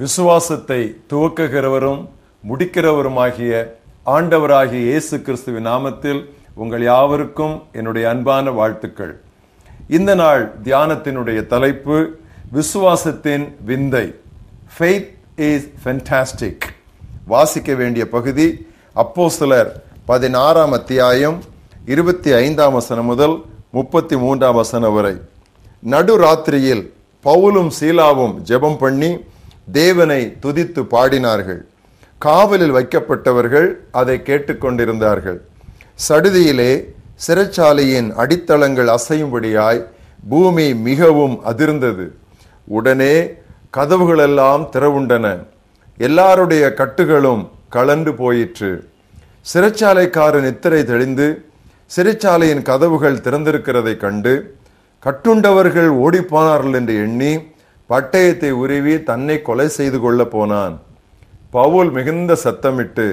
விசுவாசத்தை துவக்குகிறவரும் முடிக்கிறவருமாகிய ஆண்டவராகிய இயேசு கிறிஸ்துவின் நாமத்தில் உங்கள் யாவருக்கும் என்னுடைய அன்பான வாழ்த்துக்கள். இந்த நாள் தியானத்தினுடைய தலைப்பு விசுவாசத்தின் விந்தை. ஃபெய்த் இஸ் ஃபென்டாஸ்டிக் வாசிக்க வேண்டிய பகுதி அப்போ சிலர் பதினாறாம் அத்தியாயம் இருபத்தி ஐந்தாம் வசனம் முதல் முப்பத்தி மூன்றாம் வசனம் வரை. நடுராத்திரியில் பவுலும் சீலாவும் ஜெபம் பண்ணி தேவனை துதித்து பாடினார்கள். காவலில் வைக்கப்பட்டவர்கள் அதை கேட்டுக்கொண்டிருந்தார்கள். சடுதியிலே சிறைச்சாலையின் அடித்தளங்கள் அசையும்படியாய் பூமி மிகவும் அதிர்ந்தது. உடனே கதவுகளெல்லாம் திறவுண்டன. எல்லாருடைய கட்டுகளும் கலண்டு போயிற்று. சிறைச்சாலைக்காரன் நித்திரை தெளிந்து சிறைச்சாலையின் கதவுகள் திறந்திருக்கிறதை கண்டு கட்டுண்டவர்கள் ஓடிப்போனார்கள் என்று எண்ணி பட்டயத்தை உருவி தன்னை கொலை செய்து கொள்ள போனான். பவுல் மிகுந்த சத்தமிட்டு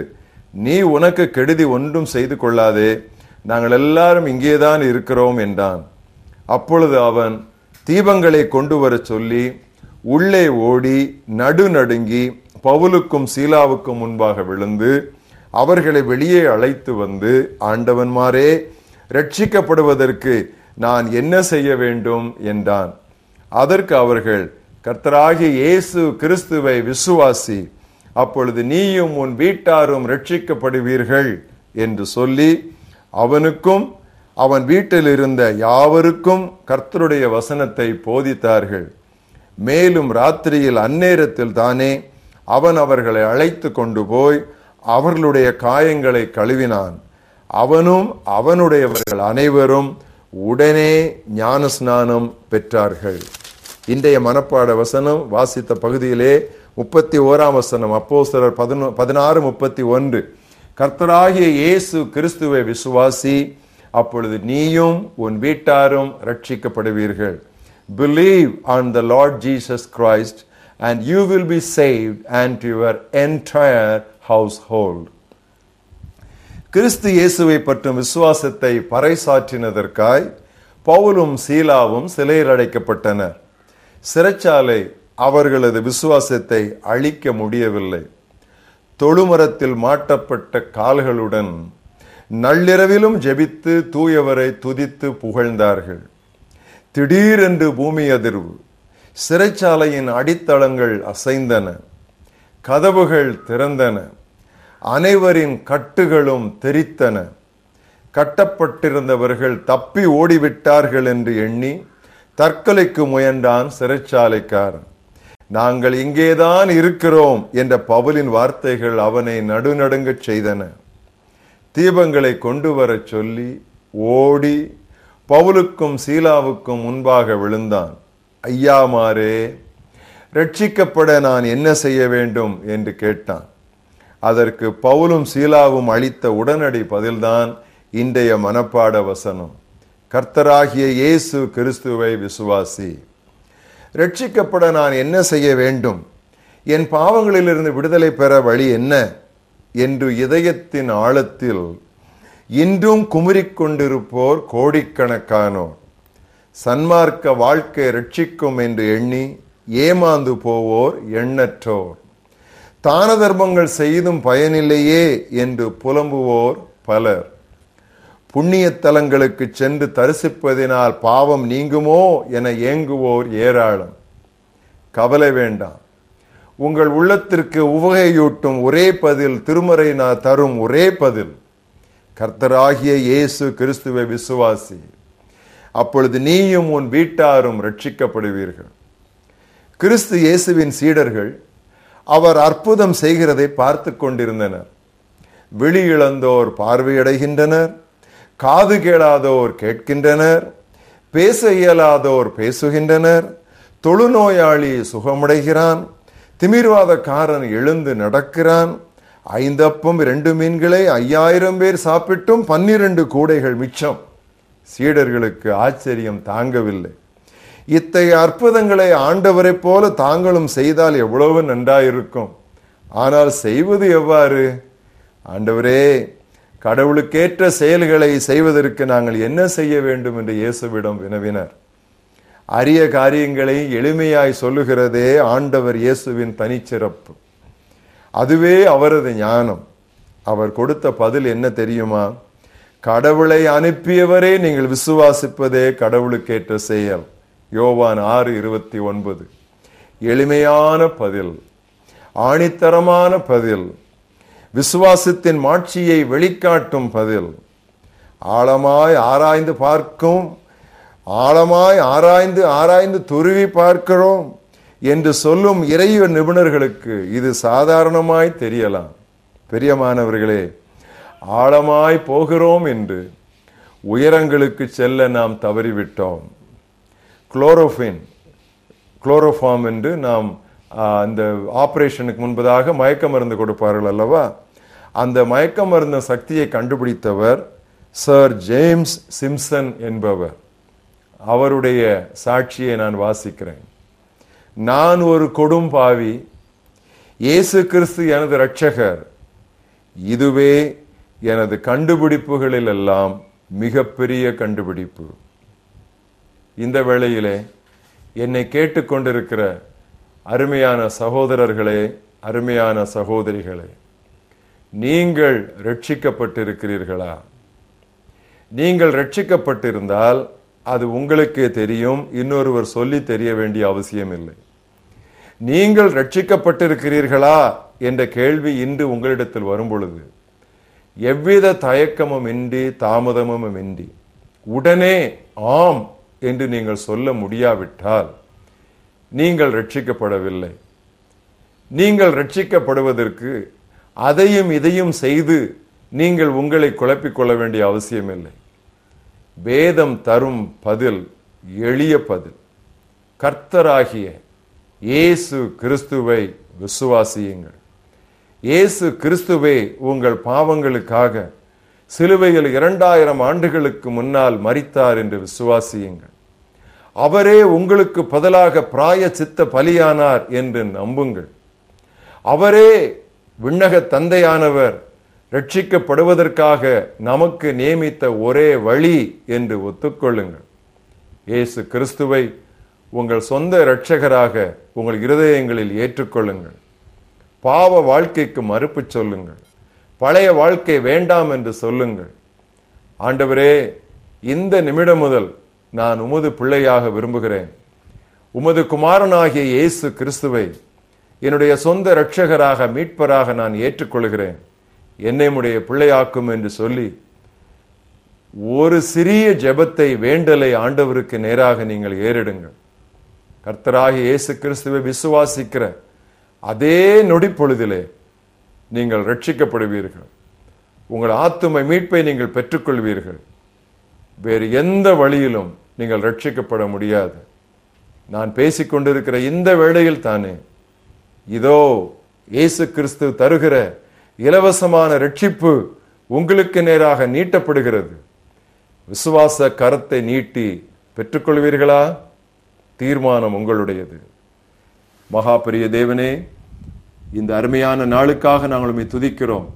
நீ உனக்கு கெடுதி ஒன்றும் செய்து கொள்ளாதே நாங்கள் எல்லாரும் இங்கேதான் இருக்கிறோம் என்றான். அப்பொழுது அவன் தீபங்களை கொண்டு வரச் சொல்லி உள்ளே ஓடி நடு நடுங்கி பவுலுக்கும் சீலாவுக்கும் முன்பாக விழுந்து அவர்களை வெளியே அழைத்து வந்து ஆண்டவன்மாரே ரட்சிக்கப்படுவதற்கு நான் என்ன செய்ய வேண்டும்? என்றான். அதற்கு அவர்கள் கர்த்தராகிய இயேசு கிறிஸ்துவை விசுவாசி அப்பொழுது நீயும் உன் வீட்டாரும் ரட்சிக்கப்படுவீர்கள் என்று சொல்லி அவனுக்கும் அவன் வீட்டில் இருந்த யாவருக்கும் கர்த்தருடைய வசனத்தை போதித்தார்கள். மேலும் ராத்திரியில் அந்நேரத்தில் தானே அவன் அவர்களை அழைத்து கொண்டு போய் அவர்களுடைய காயங்களை கழுவினான். அவனும் அவனுடையவர்கள் அனைவரும் உடனே ஞானஸ்நானம் பெற்றார்கள். இன்றைய மனப்பாட வசனம் வாசித்த பகுதியிலே முப்பத்தி ஓராம் வசனம் அப்போ சிலர் பதினாறு முப்பத்தி ஒன்று கர்த்தராகிய இயேசு கிறிஸ்துவை விசுவாசி அப்பொழுது நீயும் உன் வீட்டாரும் ரட்சிக்கப்படுவீர்கள் believe on the Lord Jesus Christ and you will be saved and your entire household கிறிஸ்து இயேசுவை பற்றும் விசுவாசத்தை பறைசாற்றினதற்காய் பவுலும் சீலாவும் சிலையில் அடைக்கப்பட்டனர். சிறைச்சாலை அவர்களது விசுவாசத்தை அழிக்க முடியவில்லை. தொழுமரத்தில் மாட்டப்பட்ட கால்களுடன் நள்ளிரவிலும் ஜெபித்து தூயவரை துதித்து புகழ்ந்தார்கள். திடீரென்று பூமி அதிர்வு. சிறைச்சாலையின் அடித்தளங்கள் அசைந்தன. கதவுகள் திறந்தன. அனைவரின் கட்டுகளும் தெரித்தன. கட்டப்பட்டிருந்தவர்கள் தப்பி ஓடிவிட்டார்கள் என்று எண்ணி தற்கொலைக்கு முயன்றான் சிறைச்சாலைக்காரன். நாங்கள் இங்கேதான் இருக்கிறோம் என்ற பவுலின் வார்த்தைகள் அவனை நடுநடுங்கச் செய்தன. தீபங்களை கொண்டு வரச் சொல்லி ஓடி பவுலுக்கும் சீலாவுக்கும் முன்பாக விழுந்தான். ஐயாமாரே ரட்சிக்கப்பட நான் என்ன செய்ய வேண்டும்? என்று கேட்டான். அதற்கு பவுலும் சீலாவும் அளித்த உடனடி பதில்தான் இன்றைய மனப்பாட வசனம். கர்த்தராகிய இயேசு கிறிஸ்துவை விசுவாசி. ரட்சிக்கப்பட நான் என்ன செய்ய வேண்டும்? என் பாவங்களிலிருந்து விடுதலை பெற வழி என்ன? என்று இதயத்தின் ஆழத்தில் இன்றும் குமுறிக் கொண்டிருப்போர் கோடிக்கணக்கானோர். சன்மார்க்க வாழ்க்கை ரட்சிக்கும் என்று எண்ணி ஏமாந்து போவோர் எண்ணற்றோர். தான தர்மங்கள் செய்தும் பயனில்லையே என்று புலம்புவோர் பலர். புண்ணிய தலங்களுக்கு சென்று தரிசிப்பதினால் பாவம் நீங்குமோ என ஏங்குவோர் ஏராளம். கவலை வேண்டாம். உங்கள் உள்ளத்திற்கு உவகையூட்டும் ஒரே பதில் திருமறை நான் தரும் ஒரே பதில். கர்த்தராகிய இயேசு கிறிஸ்துவை விசுவாசி. அப்பொழுது நீயும் உன் வீட்டாரும் ரட்சிக்கப்படுவீர்கள் கிறிஸ்து இயேசுவின் சீடர்கள் அவர் அற்புதம் செய்கிறதை பார்த்து கொண்டிருந்தனர். வெளியிழந்தோர் பார்வையடைகின்றனர். காது கேளாதோர் கேட்கின்றனர் பேச இயலாதோர் பேசுகின்றனர் தொழுநோயாளி சுகமடைகிறான் திமிர்வாதக்காரன் எழுந்து நடக்கிறான் ஐந்தப்பம் இரண்டு மீன்களை ஐயாயிரம் பேர் சாப்பிட்டும் பன்னிரண்டு கூடைகள் மிச்சம். சீடர்களுக்கு ஆச்சரியம் தாங்கவில்லை. இத்தகைய அற்புதங்களை ஆண்டவரை போல தாங்களும் செய்தால் எவ்வளவு நன்றாயிருக்கும். ஆனால் செய்வது எவ்வாறு? ஆண்டவரே கடவுளுக்கேற்ற செயல்களை செய்வதற்கு நாங்கள் என்ன செய்ய வேண்டும் என்று இயேசுவிடம் வினவினர். அரிய காரியங்களை எளிமையாய் சொல்லுகிறதே ஆண்டவர் இயேசுவின் தனிச்சிறப்பு. அதுவே அவரது ஞானம். அவர் கொடுத்த பதில் என்ன தெரியுமா? கடவுளை அனுப்பியவரே நீங்கள் விசுவாசிப்பதே கடவுளுக்கேற்ற செயல். யோவான் ஆறு இருபத்தி ஒன்பது. எளிமையான பதில். ஆணித்தரமான பதில். விசுவாசத்தின் மாட்சியை வெளிக்காட்டும் பதில். ஆழமாய் ஆராய்ந்து பார்க்கும் ஆழமாய் ஆராய்ந்து ஆராய்ந்து துருவி பார்க்கிறோம் என்று சொல்லும் இறைவ நிபுணர்களுக்கு இது சாதாரணமாய் தெரியலாம். பெரியமானவர்களே ஆழமாய் போகிறோம் என்று உயரங்களுக்கு செல்ல நாம் தவறிவிட்டோம். குளோரோஃபின் குளோரோஃபார்ம் என்று நாம் அந்த ஆப்ரேஷனுக்கு முன்பதாக மயக்க மருந்து கொடுப்பார்கள் அல்லவா? அந்த மயக்க மருந்த சக்தியை கண்டுபிடித்தவர் சர் ஜேம்ஸ் சிம்சன் என்பவர். அவருடைய சாட்சியை நான் வாசிக்கிறேன். நான் ஒரு கொடும் பாவி. இயேசு கிறிஸ்து எனது இரட்சகர். இதுவே எனது கண்டுபிடிப்புகளில் எல்லாம் மிகப்பெரிய கண்டுபிடிப்பு. இந்த வேளையிலே என்னை கேட்டுக்கொண்டிருக்கிற அருமையான சகோதரர்களே அருமையான சகோதரிகளே நீங்கள் ரட்சிக்கப்பட்டிருக்கிறீர்களா? நீங்கள் ரட்சிக்கப்பட்டிருந்தால் அது உங்களுக்கே தெரியும் இன்னொருவர் சொல்லி தெரிய வேண்டிய அவசியம் இல்லை. நீங்கள் ரட்சிக்கப்பட்டிருக்கிறீர்களா? என்ற கேள்வி இன்று உங்களிடத்தில் வரும் பொழுது எவ்வித தயக்கமும் இன்றி தாமதமும் இன்றி உடனே ஆம் என்று நீங்கள் சொல்ல முடியாவிட்டால் நீங்கள் ரட்சிக்கப்படவில்லை. நீங்கள் ரட்சிக்கப்படுவதற்கு அதையும் இதையும் செய்து நீங்கள் உங்களை குழப்பிக் கொள்ள வேண்டிய அவசியமில்லை வேதம் தரும் பதில் எளிய பதில். கர்த்தராகிய இயேசு கிறிஸ்துவை விசுவாசியுங்கள். இயேசு கிறிஸ்துவே உங்கள் பாவங்களுக்காக சிலுவையில் இரண்டாயிரம் ஆண்டுகளுக்கு முன்னால் மறித்தார் என்று விசுவாசியுங்கள். அவரே உங்களுக்கு பதிலாக பிராய சித்த பலியானார் என்று நம்புங்கள். அவரே விண்ணக தந்தையானவர் ரட்சிக்கப்படுவதற்காக நமக்கு நியமித்த ஒரே வழி என்று ஒத்துக்கொள்ளுங்கள். இயேசு கிறிஸ்துவை உங்கள் சொந்த இரட்சகராக உங்கள் இருதயங்களில் ஏற்றுக்கொள்ளுங்கள். பாவ வாழ்க்கைக்கு மறுப்பு சொல்லுங்கள். பழைய வாழ்க்கை வேண்டாம் என்று சொல்லுங்கள். ஆண்டவரே இந்த நிமிடம் முதல் நான் உமது பிள்ளையாக விரும்புகிறேன். உமது குமாரனாகிய இயேசு கிறிஸ்துவை என்னுடைய சொந்த இரட்சகராக மீட்பராக நான் ஏற்றுக்கொள்கிறேன். என்னை உடைய பிள்ளையாக்கும் என்று சொல்லி ஒரு சிறிய ஜெபத்தை வேண்டலை ஆண்டவருக்கு நேராக நீங்கள் ஏறிடுங்கள். கர்த்தராக இயேசு கிறிஸ்துவை விசுவாசிக்கிற அதே நொடி பொழுதிலே நீங்கள் ரட்சிக்கப்படுவீர்கள் உங்கள் ஆத்துமை மீட்பை நீங்கள் பெற்றுக்கொள்வீர்கள். வேறு எந்த வழியிலும் நீங்கள் ரட்சிக்கப்பட முடியாது. நான் பேசிக்கொண்டிருக்கிற இந்த வேளையில் தானே இதோ இயேசு கிறிஸ்து தருகிற இலவசமான ரட்சிப்பு உங்களுக்கு நேராக நீட்டப்படுகிறது. விசுவாச கரத்தை நீட்டி பெற்றுக்கொள்வீர்களா? தீர்மானம் உங்களுடையது. மகா பெரிய தேவனே இந்த அருமையான நாளுக்காக நாங்கள் உண்மை துதிக்கிறோம்.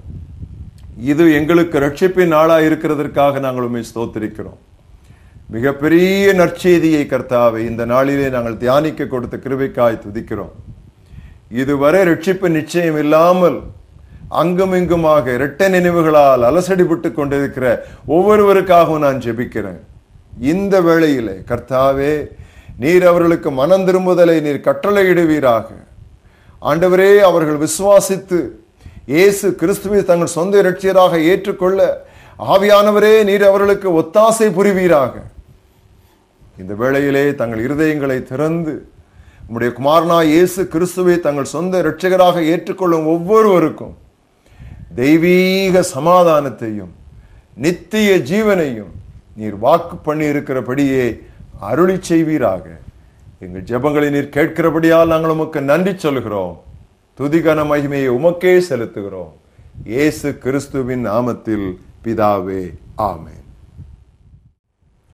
இது எங்களுக்கு ரட்சிப்பின் நாளா இருக்கிறதற்காக நாங்கள் உண்மை ஸ்தோத்திரிக்கிறோம். மிகப்பெரிய நற்செய்தியை கர்த்தாவை இந்த நாளிலே நாங்கள் தியானிக்க கொடுத்த கிருபைக்காய் துதிக்கிறோம். இதுவரை ரட்சிப்பு நிச்சயம் இல்லாமல் அங்கும் இங்குமாக இரட்ட நினைவுகளால் அலசடிபட்டு கொண்டிருக்கிற ஒவ்வொருவருக்காகவும் நான் ஜெபிக்கிறேன். இந்த வேளையிலே கர்த்தாவே நீர் அவர்களுக்கு மனம் திரும்புதலை நீர் கட்டளையிடுவீராக. ஆண்டவரே அவர்கள் விசுவாசித்து இயேசு கிறிஸ்துவை தங்கள் சொந்த இரட்சியராக ஏற்றுக்கொள்ள ஆவியானவரே நீர் அவர்களுக்கு ஒத்தாசை புரிவீராக. இந்த வேளையிலே தங்கள் இருதயங்களை திறந்து உம்முடைய குமாரனா இயேசு கிறிஸ்துவை தங்கள் சொந்த இரட்சகராக ஏற்றுக்கொள்ளும் ஒவ்வொருவருக்கும் தெய்வீக சமாதானத்தையும் நித்திய ஜீவனையும் நீர் வாக்கு பண்ணி இருக்கிறபடியே அருளி செய்வீராக. எங்கள் ஜெபங்களை நீர் கேட்கிறபடியால் நாங்கள் உமக்கு நன்றி சொல்கிறோம். துதிகன மகிமையை உமக்கே செலுத்துகிறோம். இயேசு கிறிஸ்துவின் நாமத்தில் பிதாவே ஆமே